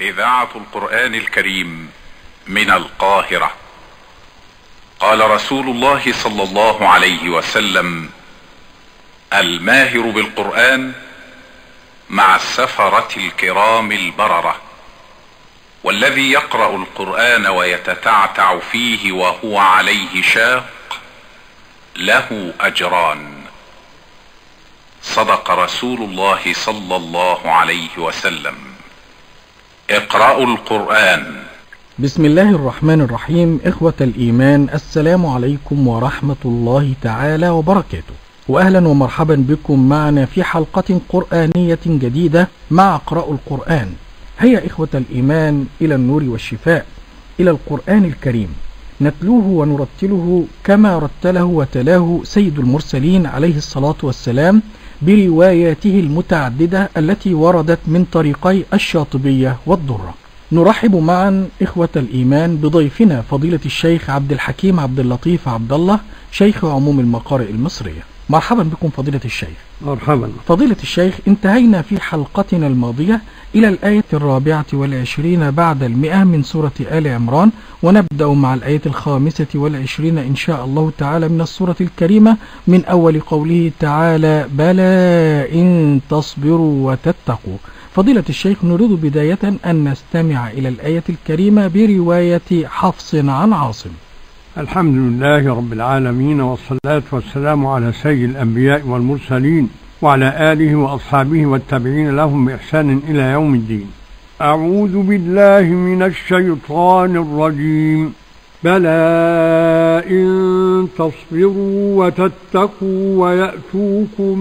إذاعة القرآن الكريم من القاهرة. قال رسول الله صلى الله عليه وسلم الماهر بالقرآن مع السفرة الكرام البررة والذي يقرأ القرآن ويتتعتع فيه وهو عليه شاق له أجران. صدق رسول الله صلى الله عليه وسلم. اقرأوا القرآن. بسم الله الرحمن الرحيم. إخوة الإيمان السلام عليكم ورحمة الله تعالى وبركاته. وأهلا ومرحبا بكم معنا في حلقة قرآنية جديدة مع اقرأوا القرآن. هيا إخوة الإيمان إلى النور والشفاء. إلى القرآن الكريم. نتلوه ونرتله كما رتله وتلاه سيد المرسلين عليه الصلاة والسلام برواياته المتعددة التي وردت من طريقي الشاطبية والضرة. نرحب معا إخوة الإيمان بضيفنا فضيلة الشيخ عبد الحكيم عبد اللطيف عبد الله شيخ عموم المقارئ المصرية. مرحبا بكم فضيلة الشيخ. مرحبا. فضيلة الشيخ انتهينا في حلقتنا الماضية إلى الآية الرابعة والعشرين بعد المئة من سورة آل عمران ونبدأ مع الآية الخامسة والعشرين إن شاء الله تعالى من السورة الكريمة من أول قوله تعالى بلى إن تصبروا وتتقوا فضيلة الشيخ نريد بداية أن نستمع إلى الآية الكريمة برواية حفص عن عاصم. الحمد لله رب العالمين والصلاة والسلام على سيد الأنبياء والمرسلين وعلى آله وأصحابه والتابعين لهم بإحسان إلى يوم الدين. أعوذ بالله من الشيطان الرجيم. بلى إن تصبروا وتتقوا ويأتوكم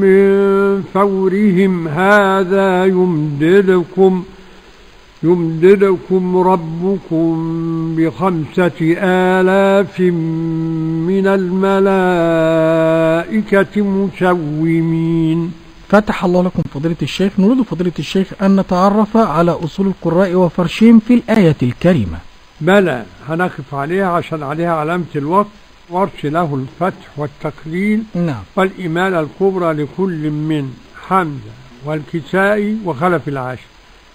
من فورهم هذا يمددكم. يمددكم ربكم بخمسة آلاف من الملائكة مسومين فتح الله لكم فضيلة الشيخ. نريد فضيلة الشيخ أن نتعرف على أصول القراء وفرشهم في الآية الكريمة. بلى هنقف عليها عشان عليها علامة الوقت. ورش له الفتح والتقليل. نعم. والإمالة الكبرى لكل من حمزة والكسائي وخلف العاشر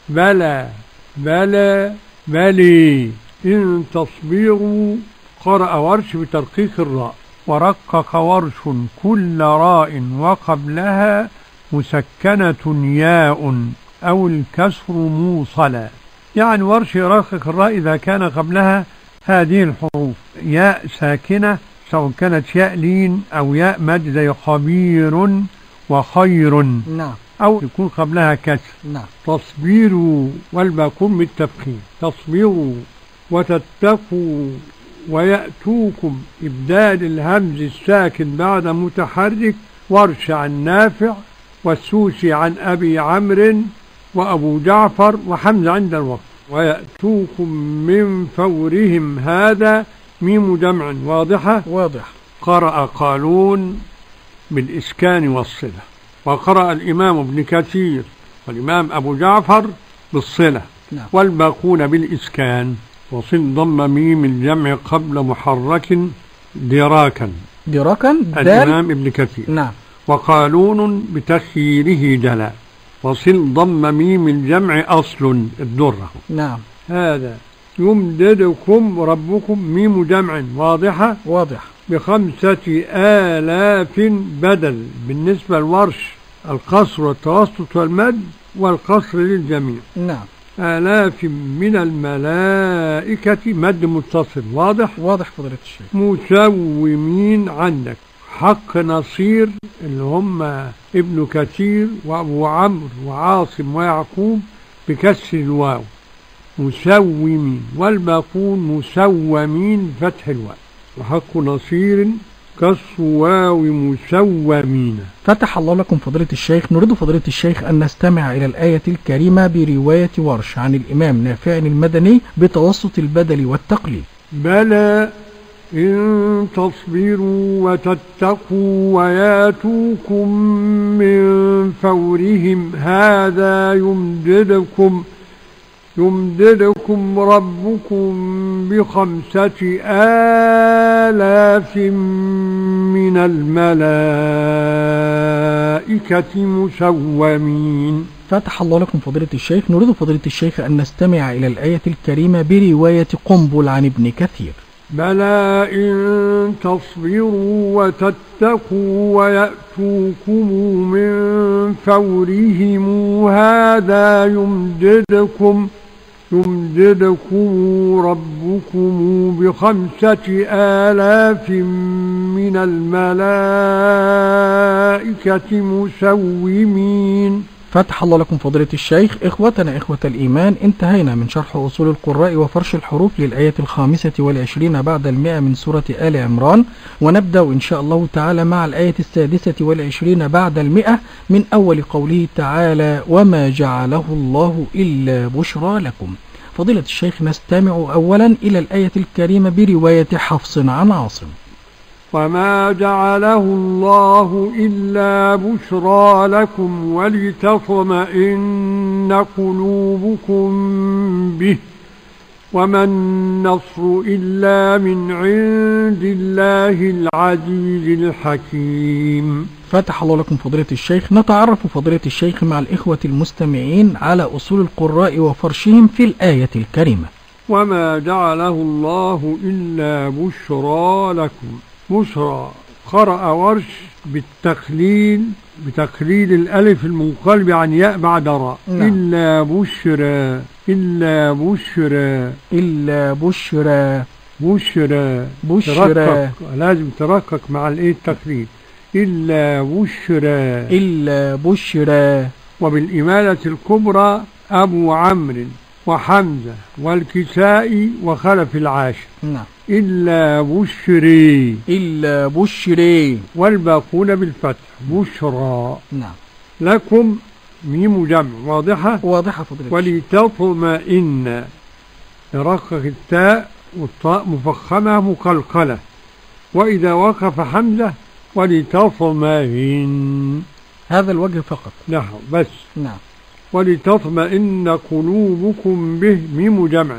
بلى. بلى بلي إن تصبروا قرأ ورش بترقيق الراء. ورقق ورش كل راء وقبلها مسكنة ياء أو الكسر موصلا. يعني ورش يرقق الراء إذا كان قبلها هذه الحروف. ياء ساكنة سواء كانت ياء لين أو ياء مد زي خبير وخير. نعم. أو يكون قبلها كسر نعم. تصبروا والباقون بالتفخيم تصبروا وتتقوا ويأتوكم. إبدال الهمز الساكن بعد متحرك. ورش عن نافع. والسوسي عن أبي عمرو وأبو جعفر وحمزة عند الوقت. ويأتوكم من فورهم. هذا ميم جمع واضحة. واضح. قرأ قالون بالإسكان والصلة. وقرأ الإمام ابن كثير والإمام أبو جعفر بالصلة نعم. والباقون بالإسكان وصل ضم ميم الجمع قبل محرك دراكا. دراكا؟ الإمام ابن كثير. نعم. وقالون بتخييره جلا وصل ضم ميم الجمع أصل الدرة. نعم. هذا. يمددكم ربكم ميم جمع واضحة؟ واضح بخمسة آلاف بدل بالنسبة للورش القصر والتوسط والمد والقصر للجميع. نعم. آلاف من الملائكة مد متصل واضح؟ واضح فضيلة الشيخ. مسومين عندك حق نصير اللي هم ابن كثير وأبو عمرو وعاصم ويعقوب بكسر الواو. مسومين والباقون مسومين فتح الواو. وحق نصير كسر واو مسومين. فتح الله لكم فضيلة الشيخ نريد فضيلة الشيخ أن نستمع إلى الآية الكريمة برواية ورش عن الإمام نافع المدني بتوسط البدل والتقليد. بلى إن تصبروا وتتقوا وياتوكم من فورهم هذا يمددكم يمددكم ربكم بخمسة آلاف من الملائكة مسومين. فتح الله لكم فضيلة الشيخ. نريد فضيلة الشيخ أن نستمع إلى الآية الكريمة برواية قنبل عن ابن كثير. بلى إن تصبروا وتتقوا ويأتوكم من فورهم هذا يمددكم يمددكم ربكم بخمسة آلاف من الملائكة مسومين. فتح الله لكم فضيلة الشيخ. إخوتنا إخوة الإيمان انتهينا من شرح أصول القراء وفرش الحروف للآية الخامسة والعشرين بعد المئة من سورة آل عمران. ونبدأ إن شاء الله تعالى مع الآية السادسة والعشرين بعد المئة من أول قوله تعالى وما جعله الله إلا بشرى لكم فضيلة الشيخ نستمع أولا إلى الآية الكريمة برواية حفص عن عاصم. وما جعله الله إلا بشرى لكم ولتطمئن قلوبكم به وما النصر إلا من عند الله العزيز الحكيم فتح الله لكم فضيلة الشيخ. نتعرف فضيلة الشيخ مع الإخوة المستمعين على أصول القراء وفرشهم في الآية الكريمة. وما جعله الله إلا بشرى لكم بشرى قرأ ورش بالتقليل بتقليل الألف المنقلب عن ياء بعد راء. نعم. إلا بشرى إلا بشرى إلا بشرى بشرى. بشرى. لازم ترقق مع الإيه؟ التقليل إلا بشرى. إلا بشرى. وبالإمالة الكبرى أبو عمرو وحمزة والكسائي وخلف العاشر. نعم. إلا بشري. إلا بشري. والباقون بالفتح بشرى. نعم. لكم ميم جمع واضحة؟ واضحة الشيخ. ولتطمئن. يرقق التاء والطاء مفخمة مقلقلة. وإذا وقف حمزة ولتطمئن. هذا الوجه فقط. نحو بس. نعم. ولتطمئن قلوبكم به ميم جمع.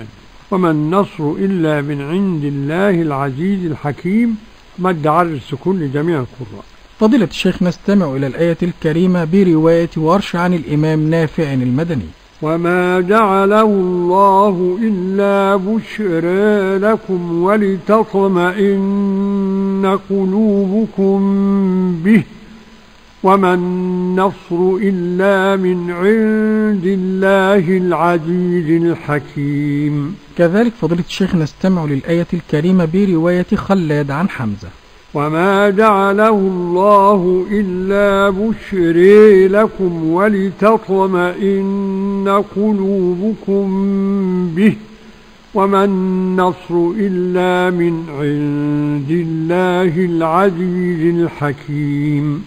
وما النصر إلا من عند الله العزيز الحكيم. مد على السكون لجميع القراء. فضيلة الشيخ نستمع إلى الآية الكريمة برواية ورش عن الإمام نافع المدني. وما جعله الله إلا بشرى لكم ولتطمئن قلوبكم به. وما النصر إلا من عند الله العزيز الحكيم كذلك فضيلة الشيخ نستمع للآية الكريمة برواية خلاد عن حمزة. وما جعله الله إلا بشري لكم ولتطمئن قلوبكم به. وما النصر إلا من عند الله العزيز الحكيم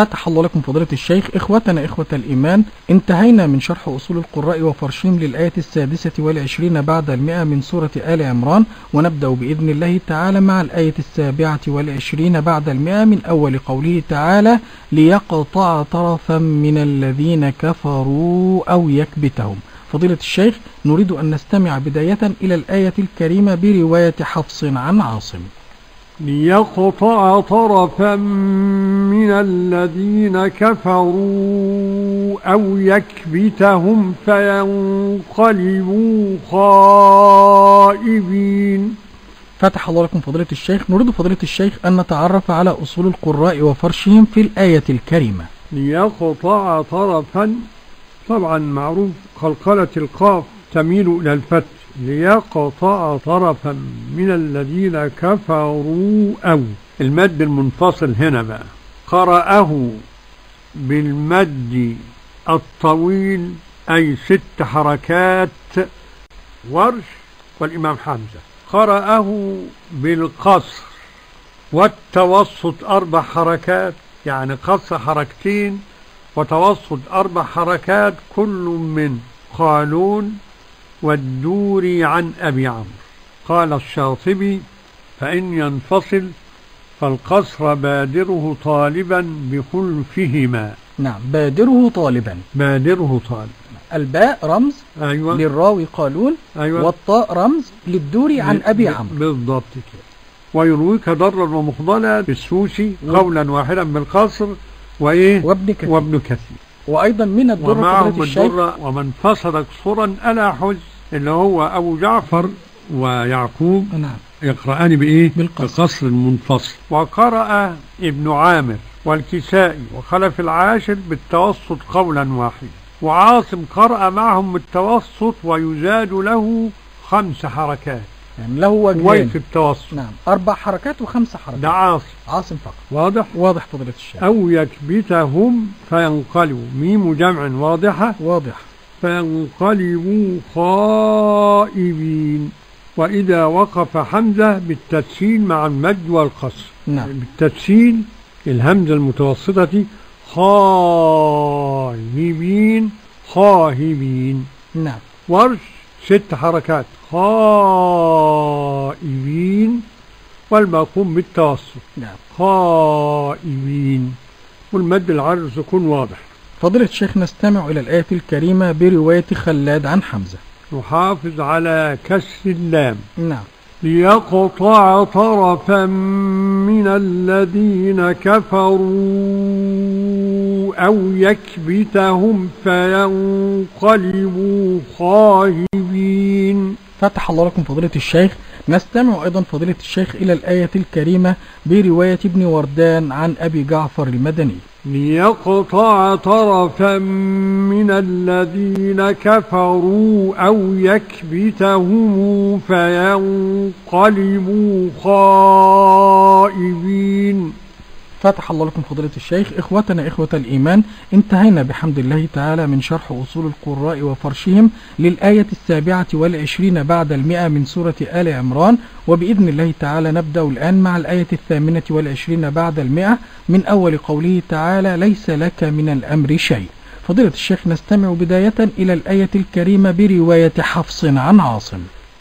فتح الله لكم فضيلة الشيخ إخوتنا إخوة الإيمان انتهينا من شرح أصول القراء وفرشهم للآية السادسة والعشرين بعد المئة من سورة آل عمران ونبدأ بإذن الله تعالى مع الآية السابعة والعشرين بعد المئة من أول قوله تعالى ليقطع طرفا من الذين كفروا أو يكبتهم. فضيلة الشيخ نريد أن نستمع بداية إلى الآية الكريمة برواية حفص عن عاصم. ليقطع طرفا من الذين كفروا أو يكبتهم فينقلبوا خائبين. فتح الله لكم فضيلة الشيخ. نريد فضيلة الشيخ أن نتعرف على أصول القراء وفرشهم في الآية الكريمة. ليقطع طرفا. طبعا معروف قلقلة القاف تميل إلى الفتح. ليقطع طرفا من الذين كفروا أو المد المنفصل هنا بقى. قرأه بالمد الطويل أي ست حركات ورش والإمام حمزة. قرأه بالقصر والتوسط أربع حركات يعني قصر حركتين وتوسط أربع حركات كل من قالون والدوري عن أبي عمرو. قال الشاطبي فإن ينفصل فالقصر بادره طالبا بخلفهما. نعم بادره طالبا. بادره طالبا الباء رمز أيوة. للراوي قالون أيوة. والطاء رمز للدوري عن أبي عمرو. بالضبط كده. ويرويك ضرا ومخضلا بالسوسي قولا واحدا بالقصر وإيه؟ وابن كثير. وابن كثير. وأيضا من الدرة ومعهم الدرة ومن فصل قصرا ألا حز اللي هو أبو جعفر ويعقوب. نعم. يقرأان بإيه؟ بالقصر. بقصر منفصل وقرأ ابن عامر والكسائي وخلف العاشر بالتوسط قولا واحدا. وعاصم قرأ معهم بالتوسط ويزاد له خمس حركات. يعني له وجهين. ويت التوسط نعم. أربع حركات وخمس حركات. ده عاصم عاصم فقط. واضح؟ واضح فضيلة الشيخ. أو يكبتهم فينقلبوا. ميم جمع واضحة؟ واضح. فينقلبوا خائبين. وإذا وقف حمزة بالتسهيل مع المد والقصر. نعم. بالتسهيل الهمزة المتوسطة خائبين. خاهبين نعم. ورش ست حركات. خائبين والمقوم بالتوسط نعم. خائبين والمد العرض سكون واضح. فضيلة الشيخ نستمع إلى الآية الكريمة برواية خلاد عن حمزة. نحافظ على كسر اللام. نعم. ليقطع طرفا من الذين كفروا أو يكبتهم فينقلبوا خاهبين فتح الله لكم فضيلة الشيخ. نستمع أيضا فضيلة الشيخ إلى الآية الكريمة برواية ابن وردان عن أبي جعفر المدني. ليقطع طرفا من الذين كفروا أو يكبتهم فينقلبوا خائبين. فتح الله لكم فضيلة الشيخ. إخوتنا إخوة الإيمان انتهينا بحمد الله تعالى من شرح أصول القراء وفرشهم للآية السابعة والعشرين بعد المئة من سورة آل عمران. وبإذن الله تعالى نبدأ الآن مع الآية الثامنة والعشرين بعد المئة من أول قوله تعالى ليس لك من الأمر شيء فضيلة الشيخ نستمع بداية إلى الآية الكريمة برواية حفص عن عاصم.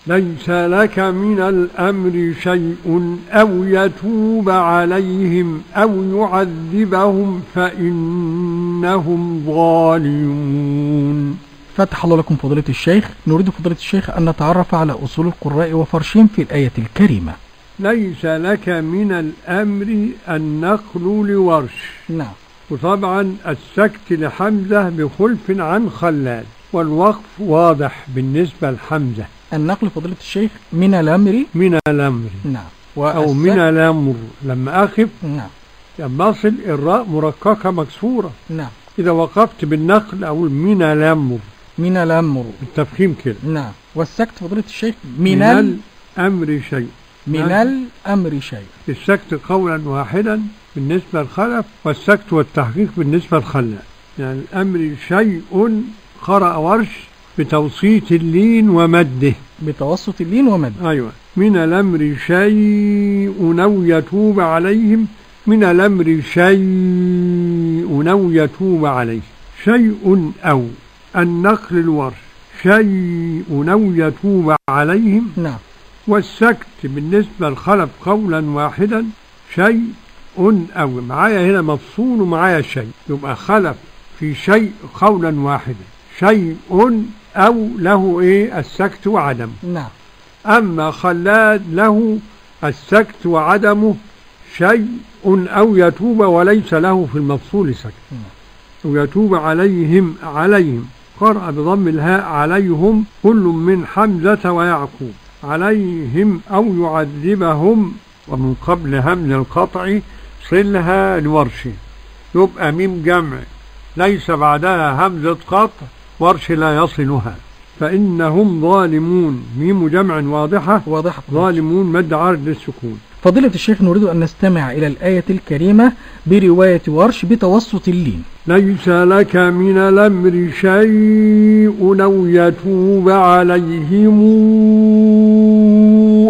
ليس لك من الأمر شيء أو يتوب عليهم أو يعذبهم فإنهم ظالمون. فتح الله لكم فضيلة الشيخ. نريد فضيلة الشيخ أن نتعرف على أصول القراء وفرشهم في الآية الكريمة. ليس لك من الأمر النقل لورش. نعم. وطبعا السكت لحمزة بخلف عن خلاد والوقف واضح بالنسبة لحمزة. النقل فضيلة الشيخ من الأمر من الأمر. نعم. أو من الأمر. لما أخف. نعم. لما أصل. الراء مرققة مكسورة. نعم. إذا وقفت بالنقل أقول من الأمر. من الأمر. بالتفخيم كده. نعم. والسكت فضيلة الشيخ من ال... الأمر شيء. من نعم. الأمر شيء. السكت قولا واحدا بالنسبة للخلف والسكت والتحقيق بالنسبة للخلاد يعني الأمر شيء قرأ ورش بتوسيط اللين ومده. بتوسط اللين ومد أيوة. من الأمر شيء أو يتوب عليهم. من الأمر شيء أو يتوب عليه. شيء أو. النقل الورش. شيء أو يتوب عليهم. نعم. والسكت بالنسبة للخلف قولا واحدا. شيء أو. معايا هنا مفصول ومعايا شيء. يبقى خلف في شيء قولا واحدا. شيء أو له إيه؟ السكت وعدمه. نعم. أما خلاد له السكت وعدمه شيء أو يتوب وليس له في المفصول سكت. ويتوب عليهم عليهم. قرأ بضم الهاء عليهم كل من حمزة ويعقوب. عليهم أو يعذبهم ومن قبل همز القطع صلها لورشه. يبقى ميم جمع. ليس بعدها همزة قطع. ورش لا يصلها. فإنهم ظالمون. ميم جمع واضحة. واضحة. ظالمون مد عارض للسكون. فضيلة الشيخ نريد أن نستمع إلى الآية الكريمة برواية ورش بتوسط اللين. ليس لك من الأمر شيء أو يتوب عليهم.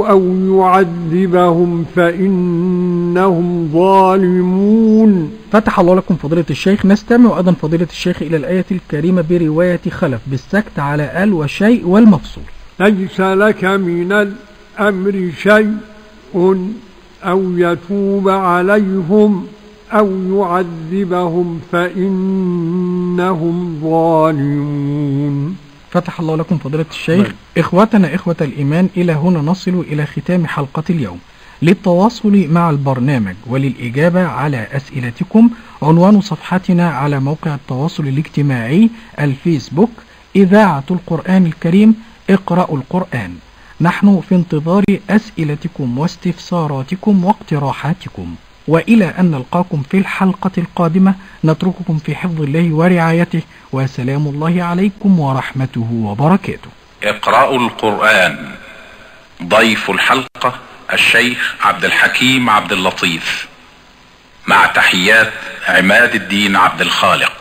أو يعذبهم فإنهم ظالمون. فتح الله لكم فضيلة الشيخ نستمع أيضا فضيلة الشيخ إلى الآية الكريمة برواية خلف بالسكت على ال وشيء والمفصول. ليس لك من الأمر شيء أو يتوب عليهم أو يعذبهم فإنهم ظالمون. فتح الله لكم فضيلة الشيخ نعم. إخوتنا إخوة الإيمان إلى هنا نصل إلى ختام حلقة اليوم. للتواصل مع البرنامج وللإجابة على أسئلتكم عنوان صفحتنا على موقع التواصل الاجتماعي الفيسبوك إذاعة القرآن الكريم اقرأوا القرآن. نحن في انتظار أسئلتكم واستفساراتكم واقتراحاتكم. وإلى أن نلقاكم في الحلقة القادمة. نترككم في حفظ الله ورعايته. وسلام الله عليكم ورحمته وبركاته. اقرأوا القرآن. ضيف الحلقة الشيخ عبد الحكيم عبد اللطيف. مع تحيات عماد الدين عبد الخالق.